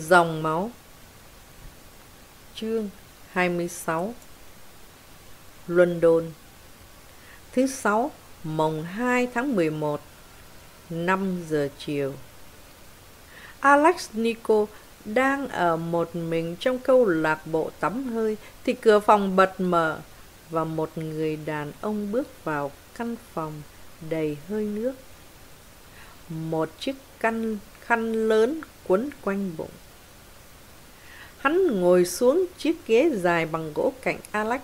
Dòng máu Chương 26 London Thứ sáu, mồng 2 tháng 11 5 giờ chiều Alex Nico đang ở một mình trong câu lạc bộ tắm hơi thì cửa phòng bật mở và một người đàn ông bước vào căn phòng đầy hơi nước. Một chiếc căn, khăn lớn quấn quanh bụng. Hắn ngồi xuống chiếc ghế dài bằng gỗ cạnh Alex.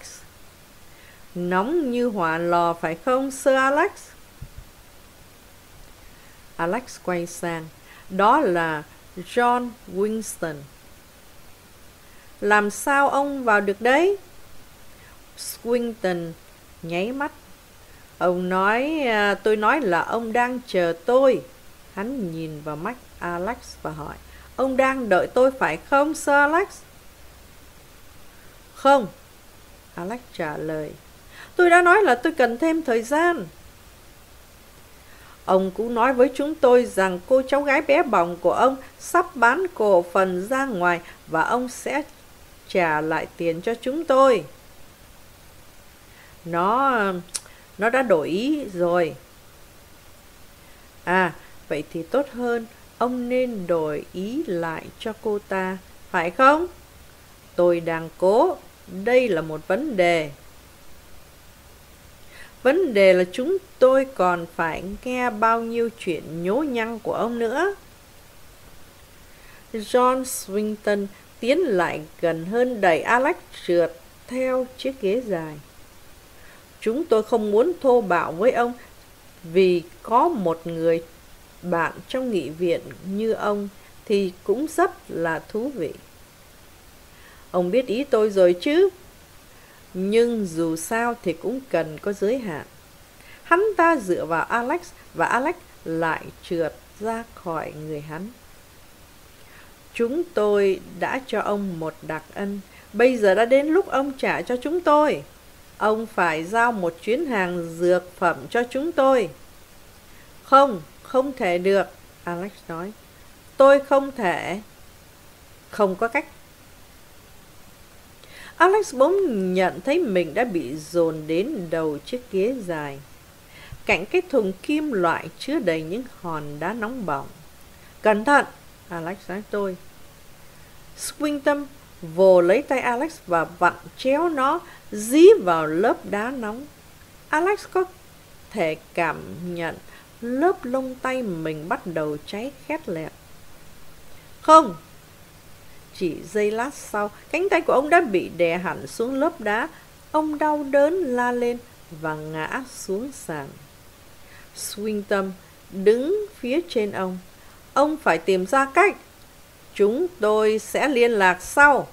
Nóng như hỏa lò phải không, Sir Alex? Alex quay sang. Đó là John Winston. Làm sao ông vào được đấy? Swinton nháy mắt. Ông nói, à, tôi nói là ông đang chờ tôi. Hắn nhìn vào mắt Alex và hỏi, ông đang đợi tôi phải không, Sir Alex? Không, Alex trả lời. Tôi đã nói là tôi cần thêm thời gian. Ông cũng nói với chúng tôi rằng cô cháu gái bé bỏng của ông sắp bán cổ phần ra ngoài và ông sẽ trả lại tiền cho chúng tôi. Nó nó đã đổi ý rồi. À, vậy thì tốt hơn ông nên đổi ý lại cho cô ta, phải không? Tôi đang cố, đây là một vấn đề. Vấn đề là chúng tôi còn phải nghe bao nhiêu chuyện nhố nhăng của ông nữa. John Swinton tiến lại gần hơn đẩy Alex trượt theo chiếc ghế dài. Chúng tôi không muốn thô bạo với ông vì có một người bạn trong nghị viện như ông thì cũng rất là thú vị. Ông biết ý tôi rồi chứ? Nhưng dù sao thì cũng cần có giới hạn. Hắn ta dựa vào Alex và Alex lại trượt ra khỏi người hắn. Chúng tôi đã cho ông một đặc ân. Bây giờ đã đến lúc ông trả cho chúng tôi. Ông phải giao một chuyến hàng dược phẩm cho chúng tôi. Không, không thể được, Alex nói. Tôi không thể. Không có cách. Alex bỗng nhận thấy mình đã bị dồn đến đầu chiếc ghế dài. Cạnh cái thùng kim loại chứa đầy những hòn đá nóng bỏng. Cẩn thận, Alex nói tôi. Swinton vồ lấy tay Alex và vặn chéo nó dí vào lớp đá nóng. Alex có thể cảm nhận lớp lông tay mình bắt đầu cháy khét lẹt. Không! Chỉ giây lát sau, cánh tay của ông đã bị đè hẳn xuống lớp đá. Ông đau đớn la lên và ngã xuống sàn. Swinton đứng phía trên ông. Ông phải tìm ra cách. Chúng tôi sẽ liên lạc sau.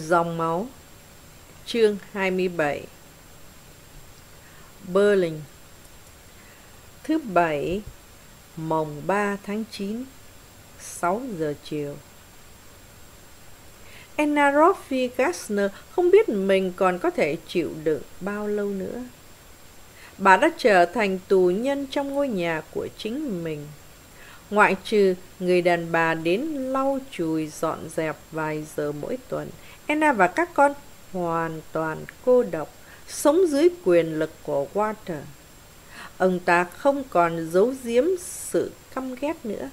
Dòng máu. Chương 27 Berlin. Thứ bảy Mồng 3 tháng 9 6 giờ chiều. Anna Roffy Gassner không biết mình còn có thể chịu đựng bao lâu nữa. Bà đã trở thành tù nhân trong ngôi nhà của chính mình. Ngoại trừ người đàn bà đến lau chùi dọn dẹp vài giờ mỗi tuần, Anna và các con hoàn toàn cô độc, sống dưới quyền lực của Walter. Ông ta không còn giấu giếm sự căm ghét nữa.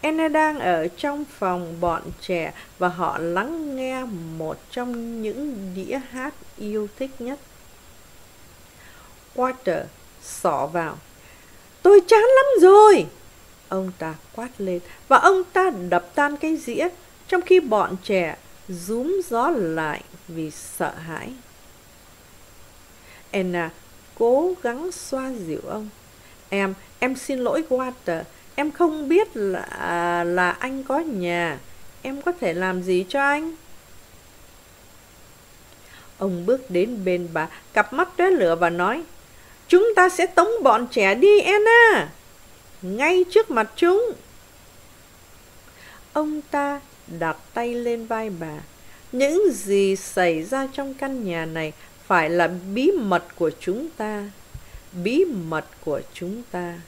Anna đang ở trong phòng bọn trẻ và họ lắng nghe một trong những đĩa hát yêu thích nhất. Walter xỏ vào. Tôi chán lắm rồi! Ông ta quát lên và ông ta đập tan cái dĩa trong khi bọn trẻ rúm gió lại vì sợ hãi. Anna cố gắng xoa dịu ông. Em, em xin lỗi Walter, em không biết là là anh có nhà. Em có thể làm gì cho anh? Ông bước đến bên bà, cặp mắt tóe lửa và nói, Chúng ta sẽ tống bọn trẻ đi, Anna, ngay trước mặt chúng. Ông ta đặt tay lên vai bà. Những gì xảy ra trong căn nhà này phải là bí mật của chúng ta. Bí mật của chúng ta.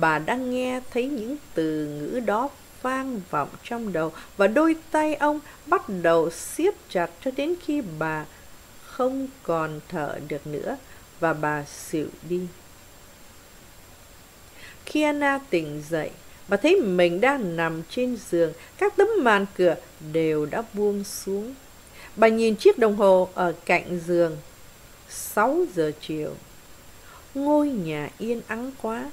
Bà đang nghe thấy những từ ngữ đó vang vọng trong đầu và đôi tay ông bắt đầu siết chặt cho đến khi bà không còn thở được nữa và bà xỉu đi. Khi Anna tỉnh dậy, bà thấy mình đang nằm trên giường, các tấm màn cửa đều đã buông xuống. Bà nhìn chiếc đồng hồ ở cạnh giường. 6 giờ chiều. Ngôi nhà yên ắng quá.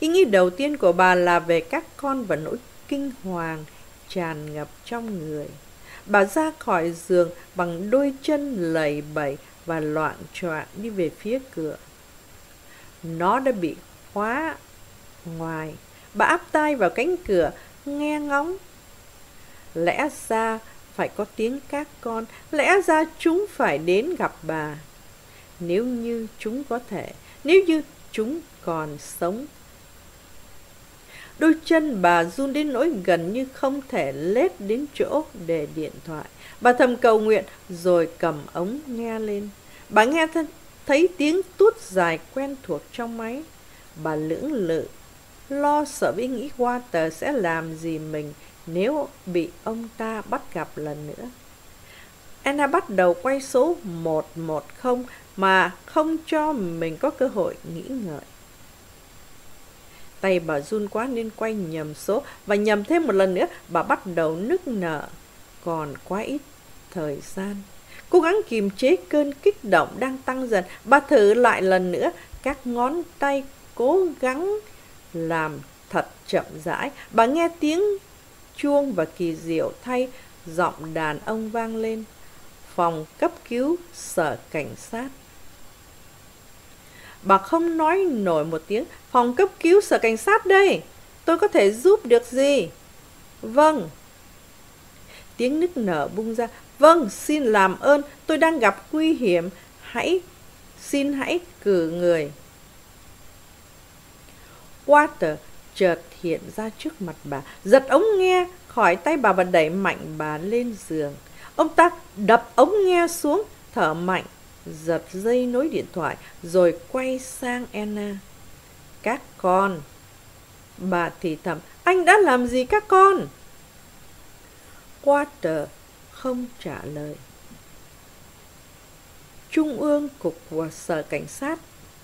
Ý nghĩ đầu tiên của bà là về các con và nỗi kinh hoàng tràn ngập trong người. Bà ra khỏi giường bằng đôi chân lầy bẩy và loạn choạng đi về phía cửa. Nó đã bị khóa ngoài. Bà áp tay vào cánh cửa, nghe ngóng. Lẽ ra phải có tiếng các con, lẽ ra chúng phải đến gặp bà. Nếu như chúng có thể, nếu như chúng còn sống Đôi chân bà run đến nỗi gần như không thể lết đến chỗ để điện thoại. Bà thầm cầu nguyện rồi cầm ống nghe lên. Bà nghe th thấy tiếng tút dài quen thuộc trong máy. Bà lưỡng lự, lo sợ với nghĩ Walter sẽ làm gì mình nếu bị ông ta bắt gặp lần nữa. Anna bắt đầu quay số 110 mà không cho mình có cơ hội nghĩ ngợi. Tay bà run quá nên quay nhầm số và nhầm thêm một lần nữa, bà bắt đầu nức nở. Còn quá ít thời gian. Cố gắng kiềm chế cơn kích động đang tăng dần. Bà thử lại lần nữa. Các ngón tay cố gắng làm thật chậm rãi. Bà nghe tiếng chuông và kỳ diệu thay giọng đàn ông vang lên. Phòng cấp cứu sở cảnh sát. Bà không nói nổi một tiếng. Phòng cấp cứu sở cảnh sát đây. Tôi có thể giúp được gì? Vâng. Tiếng nức nở bung ra. Vâng, xin làm ơn. Tôi đang gặp nguy hiểm. Hãy, xin hãy cử người. Water chợt hiện ra trước mặt bà, giật ống nghe khỏi tay bà và đẩy mạnh bà lên giường. Ông ta đập ống nghe xuống, thở mạnh giật dây nối điện thoại rồi quay sang Anna. Các con. Bà thì thầm, anh đã làm gì các con? Water không trả lời. Trung ương Cục của Sở Cảnh sát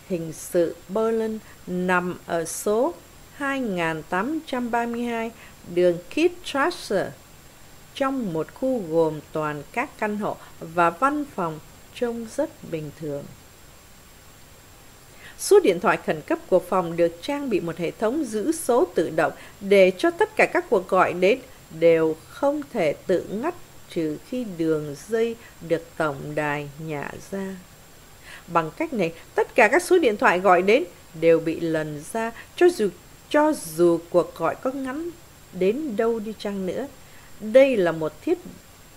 Hình sự Berlin nằm ở số 2832 đường Kittstrasse trong một khu gồm toàn các căn hộ và văn phòng trông rất bình thường. Số điện thoại khẩn cấp của phòng được trang bị một hệ thống giữ số tự động để cho tất cả các cuộc gọi đến đều không thể tự ngắt trừ khi đường dây được tổng đài nhả ra. Bằng cách này, tất cả các số điện thoại gọi đến đều bị lần ra cho dù cho dù cuộc gọi có ngắn đến đâu đi chăng nữa. Đây là một thiết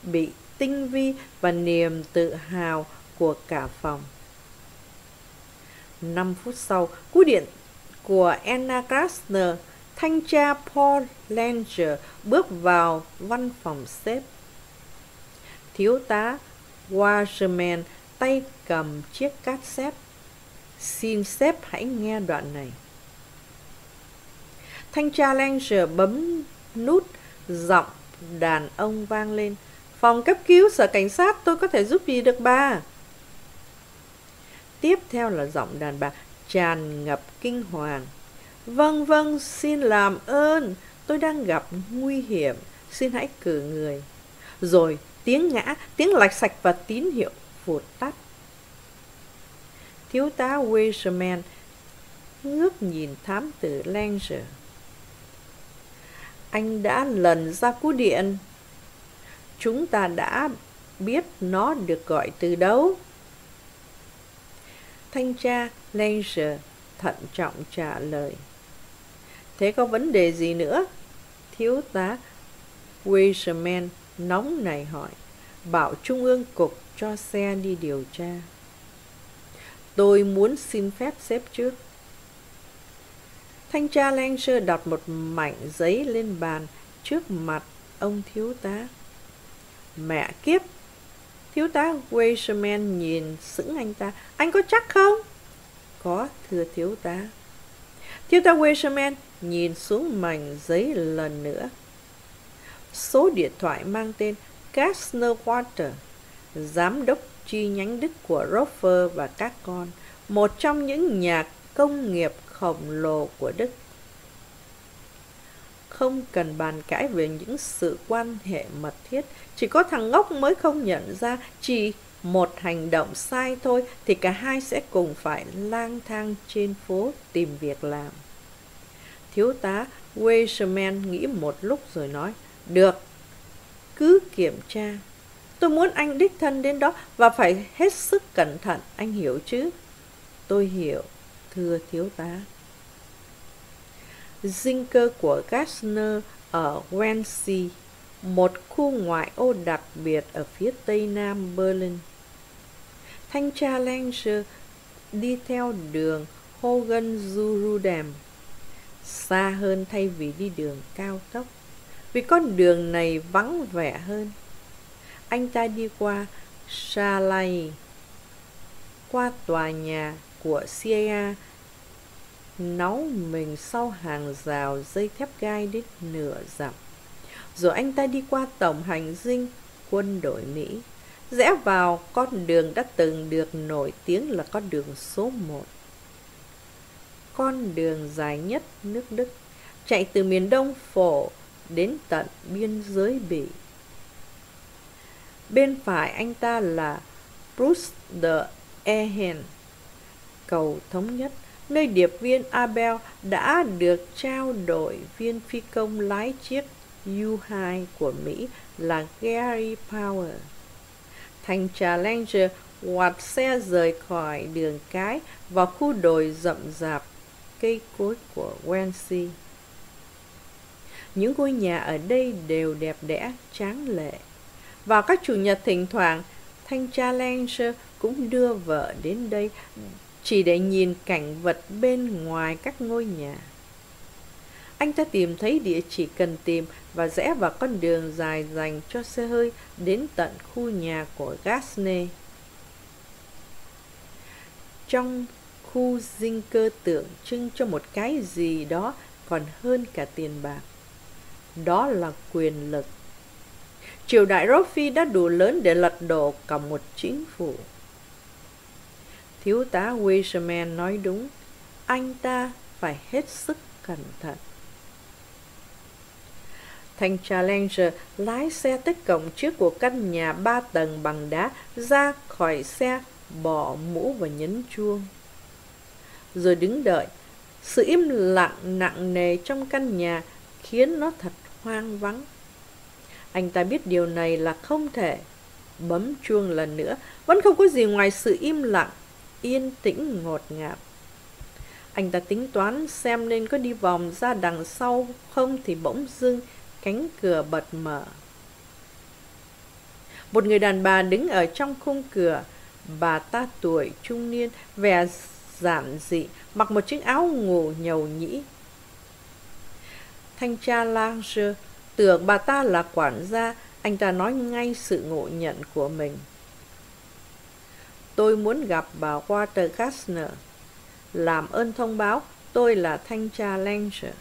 bị tinh vi và niềm tự hào của cả phòng. 5 phút sau, cú điện của Anna Krasner, thanh tra Paul Langer bước vào văn phòng sếp. Thiếu tá Wasserman tay cầm chiếc cassette. Xin sếp hãy nghe đoạn này. Thanh tra Langer bấm nút giọng đàn ông vang lên. Phòng cấp cứu sở cảnh sát tôi có thể giúp gì được bà? Tiếp theo là giọng đàn bà tràn ngập kinh hoàng. Vâng vâng, xin làm ơn, tôi đang gặp nguy hiểm, xin hãy cử người. Rồi tiếng ngã, tiếng lạch sạch và tín hiệu vụt tắt. Thiếu tá Weisserman ngước nhìn thám tử Langer. Anh đã lần ra cú điện. Chúng ta đã biết nó được gọi từ đâu. Thanh tra Langer thận trọng trả lời. Thế có vấn đề gì nữa? Thiếu tá Weisman nóng này hỏi. Bảo Trung ương Cục cho xe đi điều tra. Tôi muốn xin phép xếp trước. Thanh tra Langer đặt một mảnh giấy lên bàn trước mặt ông thiếu tá. Mẹ kiếp! Thiếu tá Weisman nhìn sững anh ta. Anh có chắc không? Có, thưa thiếu tá. Thiếu tá Weisman nhìn xuống mảnh giấy lần nữa. Số điện thoại mang tên Kastner Water, giám đốc chi nhánh Đức của Rover và các con, một trong những nhà công nghiệp khổng lồ của Đức. Không cần bàn cãi về những sự quan hệ mật thiết, chỉ có thằng ngốc mới không nhận ra chỉ một hành động sai thôi thì cả hai sẽ cùng phải lang thang trên phố tìm việc làm. Thiếu tá Weisman nghĩ một lúc rồi nói, được, cứ kiểm tra. Tôi muốn anh đích thân đến đó và phải hết sức cẩn thận, anh hiểu chứ? Tôi hiểu, thưa thiếu tá. Dinh cơ của Gassner ở Wannsee, một khu ngoại ô đặc biệt ở phía tây nam Berlin. Thanh tra Langer đi theo đường Hohenzollern xa hơn thay vì đi đường cao tốc vì con đường này vắng vẻ hơn. Anh ta đi qua Salai qua tòa nhà của CIA náu mình sau hàng rào dây thép gai đến nửa dặm. Rồi anh ta đi qua tổng hành dinh quân đội Mỹ. Rẽ vào con đường đã từng được nổi tiếng là con đường số một. Con đường dài nhất nước Đức, chạy từ miền đông phổ đến tận biên giới Bỉ. Bên phải anh ta là Bruce de Ehen, cầu thống nhất, nơi điệp viên Abel đã được trao đổi viên phi công lái chiếc U-2 của Mỹ là Gary Power. Thành Challenger quạt xe rời khỏi đường cái vào khu đồi rậm rạp cây cối của Wensi. Những ngôi nhà ở đây đều đẹp đẽ, tráng lệ. Vào các chủ nhật thỉnh thoảng, thanh tra Langer cũng đưa vợ đến đây chỉ để nhìn cảnh vật bên ngoài các ngôi nhà. Anh ta tìm thấy địa chỉ cần tìm và rẽ vào con đường dài dành cho xe hơi đến tận khu nhà của Gasne. Trong khu dinh cơ tượng trưng cho một cái gì đó còn hơn cả tiền bạc. Đó là quyền lực. Triều đại Rofi đã đủ lớn để lật đổ cả một chính phủ. Thiếu tá Weisman nói đúng, anh ta phải hết sức cẩn thận. Thanh Challenger lái xe tới cổng trước của căn nhà ba tầng bằng đá ra khỏi xe, bỏ mũ và nhấn chuông rồi đứng đợi. Sự im lặng nặng nề trong căn nhà khiến nó thật hoang vắng. Anh ta biết điều này là không thể. Bấm chuông lần nữa, vẫn không có gì ngoài sự im lặng, yên tĩnh ngột ngạt. Anh ta tính toán xem nên có đi vòng ra đằng sau không thì bỗng dưng cánh cửa bật mở. Một người đàn bà đứng ở trong khung cửa, bà ta tuổi trung niên, vẻ giản dị, mặc một chiếc áo ngủ nhầu nhĩ. Thanh tra Lange tưởng bà ta là quản gia, anh ta nói ngay sự ngộ nhận của mình. Tôi muốn gặp bà Walter Kastner. Làm ơn thông báo, tôi là thanh tra Lange.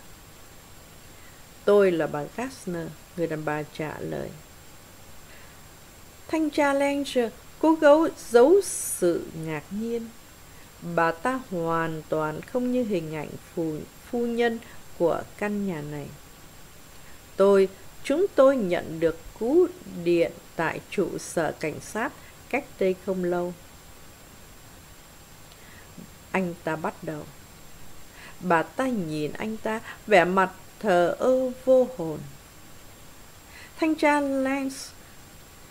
Tôi là bà Kastner, người đàn bà trả lời. Thanh tra Lange cố gấu giấu sự ngạc nhiên bà ta hoàn toàn không như hình ảnh phù, phu nhân của căn nhà này. Tôi, chúng tôi nhận được cú điện tại trụ sở cảnh sát cách đây không lâu. Anh ta bắt đầu. Bà ta nhìn anh ta, vẻ mặt thờ ơ vô hồn. Thanh tra Lance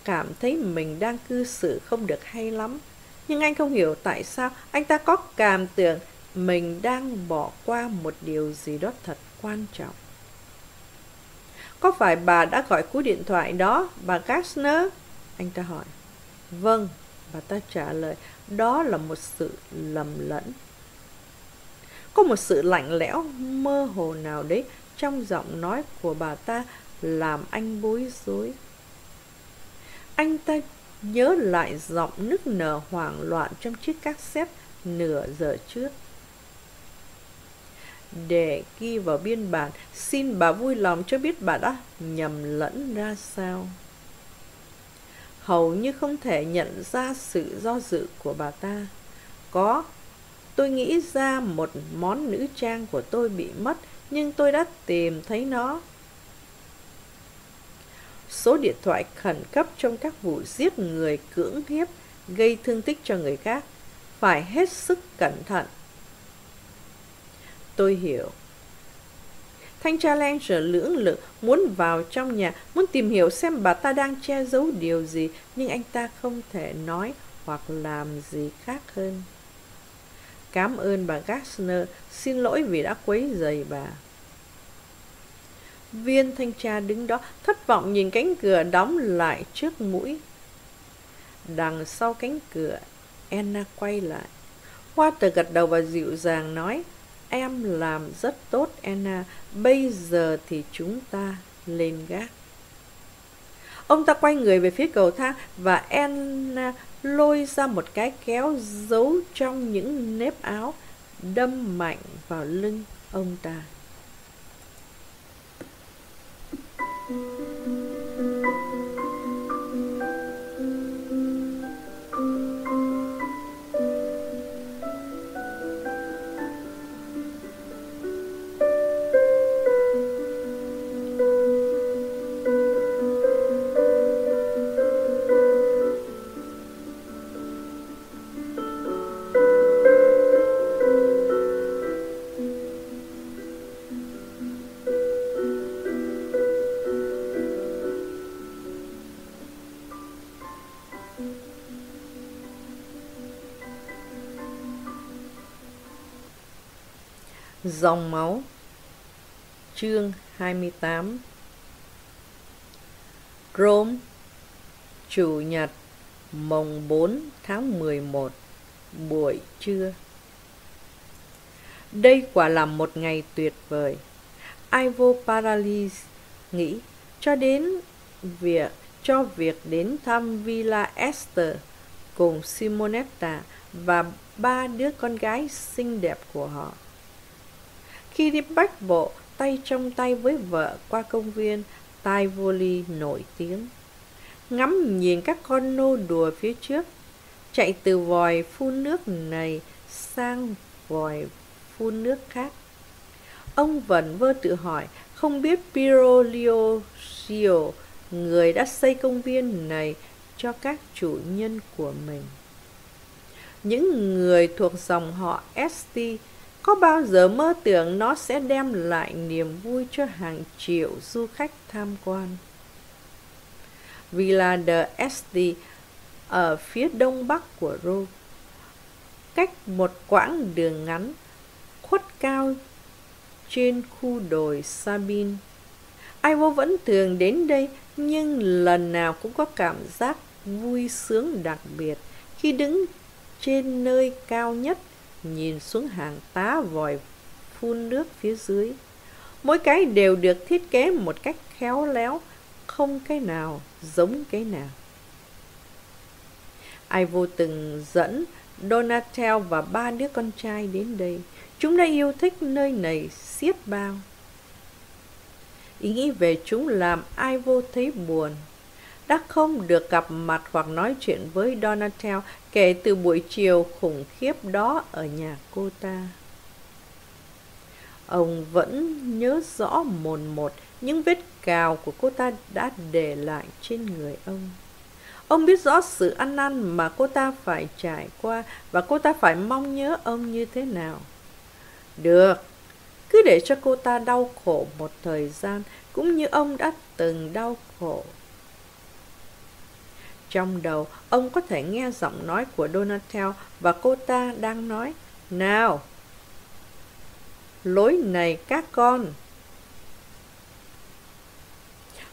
cảm thấy mình đang cư xử không được hay lắm. Nhưng anh không hiểu tại sao anh ta có cảm tưởng mình đang bỏ qua một điều gì đó thật quan trọng. Có phải bà đã gọi cú điện thoại đó, bà Gassner? Anh ta hỏi. Vâng, bà ta trả lời, đó là một sự lầm lẫn. Có một sự lạnh lẽo, mơ hồ nào đấy trong giọng nói của bà ta làm anh bối rối. Anh ta nhớ lại giọng nức nở hoảng loạn trong chiếc cassette nửa giờ trước. Để ghi vào biên bản, xin bà vui lòng cho biết bà đã nhầm lẫn ra sao. Hầu như không thể nhận ra sự do dự của bà ta. Có, tôi nghĩ ra một món nữ trang của tôi bị mất, nhưng tôi đã tìm thấy nó số điện thoại khẩn cấp trong các vụ giết người cưỡng hiếp, gây thương tích cho người khác, phải hết sức cẩn thận. Tôi hiểu. Thanh tra Langer lưỡng lự muốn vào trong nhà, muốn tìm hiểu xem bà ta đang che giấu điều gì, nhưng anh ta không thể nói hoặc làm gì khác hơn. Cảm ơn bà Gassner, xin lỗi vì đã quấy rầy bà. Viên thanh tra đứng đó thất vọng nhìn cánh cửa đóng lại trước mũi. Đằng sau cánh cửa, Anna quay lại. Walter gật đầu và dịu dàng nói, Em làm rất tốt Anna, bây giờ thì chúng ta lên gác. Ông ta quay người về phía cầu thang và Anna lôi ra một cái kéo giấu trong những nếp áo, đâm mạnh vào lưng ông ta. Dòng máu. Chương 28 Rome, Chủ nhật Mồng 4 tháng 11 Buổi trưa. Đây quả là một ngày tuyệt vời. Ivo Paralis nghĩ cho đến việc, cho việc đến thăm Villa Esther cùng Simonetta và ba đứa con gái xinh đẹp của họ. Khi đi bách bộ, tay trong tay với vợ qua công viên, tai vô ly nổi tiếng. Ngắm nhìn các con nô đùa phía trước, chạy từ vòi phun nước này sang vòi phun nước khác. Ông vẫn vơ tự hỏi, không biết Piero Liosio, người đã xây công viên này cho các chủ nhân của mình. Những người thuộc dòng họ Esti có bao giờ mơ tưởng nó sẽ đem lại niềm vui cho hàng triệu du khách tham quan. Villa de Este ở phía đông bắc của Rome, cách một quãng đường ngắn, khuất cao trên khu đồi Sabine. Ivo vẫn thường đến đây, nhưng lần nào cũng có cảm giác vui sướng đặc biệt khi đứng trên nơi cao nhất nhìn xuống hàng tá vòi phun nước phía dưới. Mỗi cái đều được thiết kế một cách khéo léo, không cái nào giống cái nào. Ai vô từng dẫn Donatel và ba đứa con trai đến đây. Chúng đã yêu thích nơi này xiết bao. Ý nghĩ về chúng làm ai vô thấy buồn đã không được gặp mặt hoặc nói chuyện với Donatel kể từ buổi chiều khủng khiếp đó ở nhà cô ta. Ông vẫn nhớ rõ mồn một những vết cào của cô ta đã để lại trên người ông. Ông biết rõ sự ăn năn mà cô ta phải trải qua và cô ta phải mong nhớ ông như thế nào. Được, cứ để cho cô ta đau khổ một thời gian, cũng như ông đã từng đau khổ. Trong đầu, ông có thể nghe giọng nói của Donatel và cô ta đang nói, Nào! Lối này các con!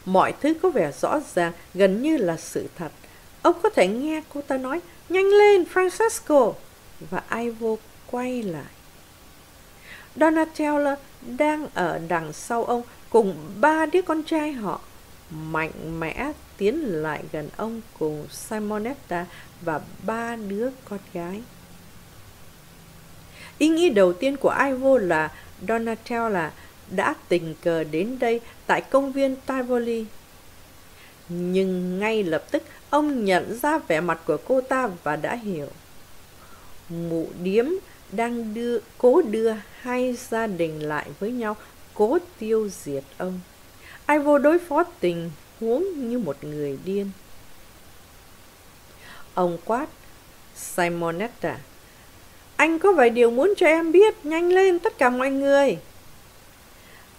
Mọi thứ có vẻ rõ ràng, gần như là sự thật. Ông có thể nghe cô ta nói, Nhanh lên, Francesco! Và Ivo quay lại. Donatello đang ở đằng sau ông cùng ba đứa con trai họ mạnh mẽ tiến lại gần ông cùng Simonetta và ba đứa con gái. Ý nghĩ đầu tiên của Ivo là Donatella đã tình cờ đến đây tại công viên Tivoli. Nhưng ngay lập tức ông nhận ra vẻ mặt của cô ta và đã hiểu. Mụ điếm đang đưa cố đưa hai gia đình lại với nhau, cố tiêu diệt ông. Ai vô đối phó tình huống như một người điên. Ông quát, Simonetta, anh có vài điều muốn cho em biết, nhanh lên tất cả mọi người.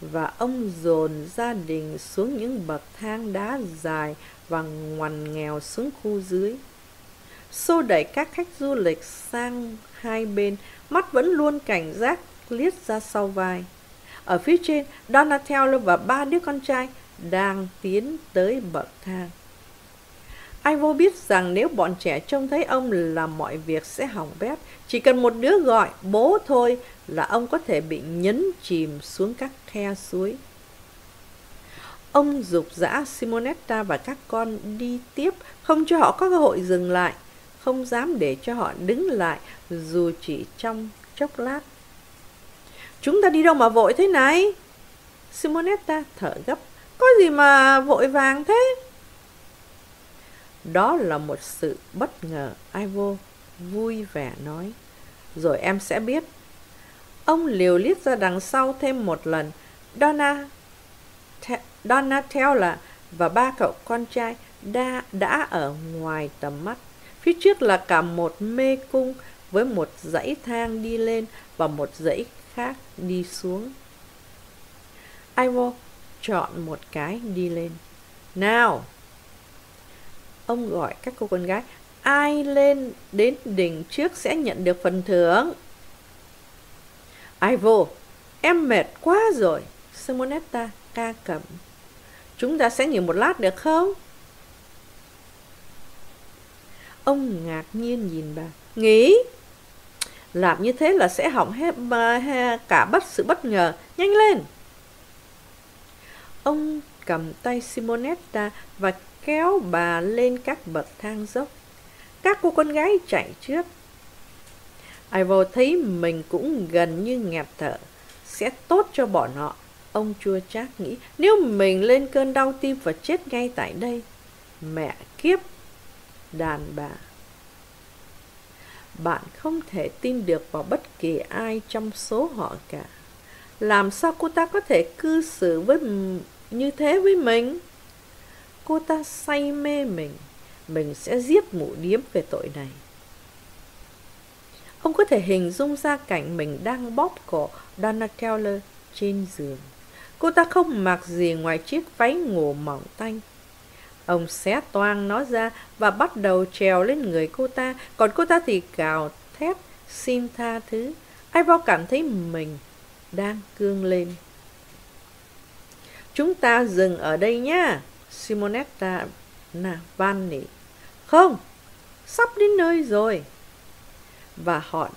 Và ông dồn gia đình xuống những bậc thang đá dài và ngoằn nghèo xuống khu dưới. Xô đẩy các khách du lịch sang hai bên, mắt vẫn luôn cảnh giác liếc ra sau vai. Ở phía trên, Donatello và ba đứa con trai đang tiến tới bậc thang. Ai vô biết rằng nếu bọn trẻ trông thấy ông là mọi việc sẽ hỏng bét. Chỉ cần một đứa gọi bố thôi là ông có thể bị nhấn chìm xuống các khe suối. Ông dục dã Simonetta và các con đi tiếp, không cho họ có cơ hội dừng lại, không dám để cho họ đứng lại dù chỉ trong chốc lát. Chúng ta đi đâu mà vội thế này? Simonetta thở gấp. Có gì mà vội vàng thế? Đó là một sự bất ngờ, Ivo vui vẻ nói. Rồi em sẽ biết. Ông liều liếc ra đằng sau thêm một lần. Donna, Donatella và ba cậu con trai đã, đã ở ngoài tầm mắt. Phía trước là cả một mê cung với một dãy thang đi lên và một dãy khác đi xuống. Ivo chọn một cái đi lên. Nào! Ông gọi các cô con gái. Ai lên đến đỉnh trước sẽ nhận được phần thưởng. Ivo, em mệt quá rồi. Simonetta ca cẩm. Chúng ta sẽ nghỉ một lát được không? Ông ngạc nhiên nhìn bà. Nghỉ? Làm như thế là sẽ hỏng hết cả bất sự bất ngờ. Nhanh lên! Ông cầm tay Simonetta và kéo bà lên các bậc thang dốc. Các cô con gái chạy trước. Ivo thấy mình cũng gần như nghẹt thở. Sẽ tốt cho bọn họ. Ông chua chát nghĩ, nếu mình lên cơn đau tim và chết ngay tại đây. Mẹ kiếp! Đàn bà! Bạn không thể tin được vào bất kỳ ai trong số họ cả. Làm sao cô ta có thể cư xử với như thế với mình? Cô ta say mê mình, mình sẽ giết mụ điếm về tội này. Ông có thể hình dung ra cảnh mình đang bóp cổ Donna Keller trên giường. Cô ta không mặc gì ngoài chiếc váy ngủ mỏng tanh. Ông xé toang nó ra và bắt đầu trèo lên người cô ta, còn cô ta thì cào thét xin tha thứ. Ivor cảm thấy mình đang cương lên. Chúng ta dừng ở đây nhá. Simonetta van. Không, sắp đến nơi rồi. Và họ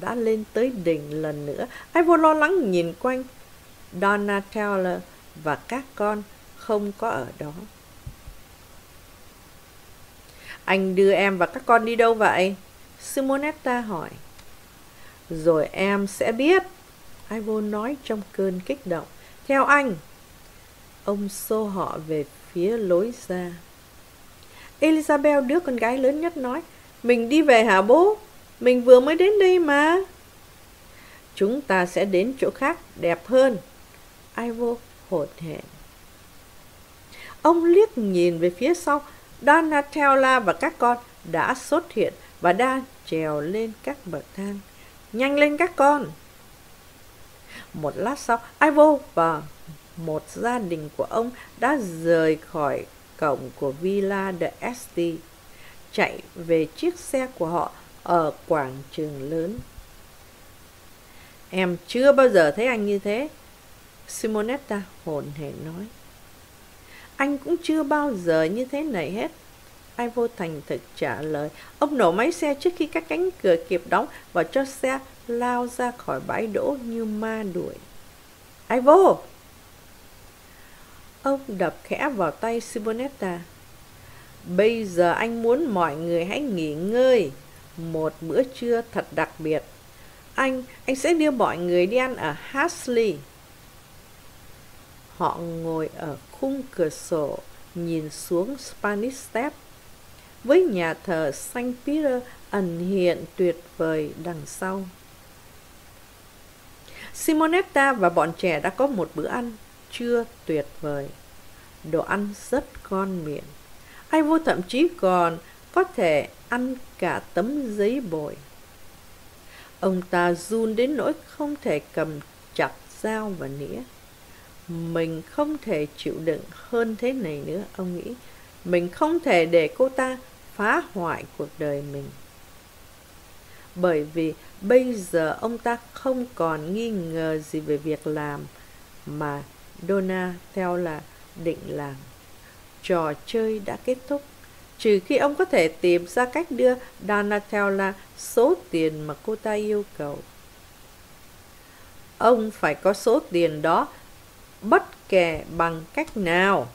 đã lên tới đỉnh lần nữa. Ivor lo lắng nhìn quanh. Donatella và các con không có ở đó. Anh đưa em và các con đi đâu vậy? Simonetta hỏi. Rồi em sẽ biết. ivor nói trong cơn kích động. Theo anh. Ông xô họ về phía lối ra. Elizabeth, đứa con gái lớn nhất, nói. Mình đi về hả bố? Mình vừa mới đến đây mà. Chúng ta sẽ đến chỗ khác đẹp hơn. Ivo hột hẹn. Ông liếc nhìn về phía sau Donatella và các con đã xuất hiện và đang trèo lên các bậc thang. Nhanh lên các con! Một lát sau, Ivo và một gia đình của ông đã rời khỏi cổng của Villa de Esti, chạy về chiếc xe của họ ở quảng trường lớn. Em chưa bao giờ thấy anh như thế. Simonetta hồn hển nói. Anh cũng chưa bao giờ như thế này hết. Ai vô thành thực trả lời. Ông nổ máy xe trước khi các cánh cửa kịp đóng và cho xe lao ra khỏi bãi đỗ như ma đuổi. Ai vô! Ông đập khẽ vào tay Simonetta. Bây giờ anh muốn mọi người hãy nghỉ ngơi. Một bữa trưa thật đặc biệt. Anh, anh sẽ đưa mọi người đi ăn ở Hasley. Họ ngồi ở khung cửa sổ, nhìn xuống Spanish Step. Với nhà thờ Saint Peter ẩn hiện tuyệt vời đằng sau. Simonetta và bọn trẻ đã có một bữa ăn chưa tuyệt vời. Đồ ăn rất ngon miệng. Ai vô thậm chí còn có thể ăn cả tấm giấy bồi. Ông ta run đến nỗi không thể cầm chặt dao và nĩa. Mình không thể chịu đựng hơn thế này nữa, ông nghĩ. Mình không thể để cô ta phá hoại cuộc đời mình. Bởi vì bây giờ ông ta không còn nghi ngờ gì về việc làm mà Donna theo là định làm. Trò chơi đã kết thúc, trừ khi ông có thể tìm ra cách đưa Donatella số tiền mà cô ta yêu cầu. Ông phải có số tiền đó bất kể bằng cách nào.